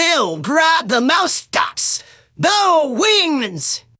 Bill grabbed the mouse dots. the wings.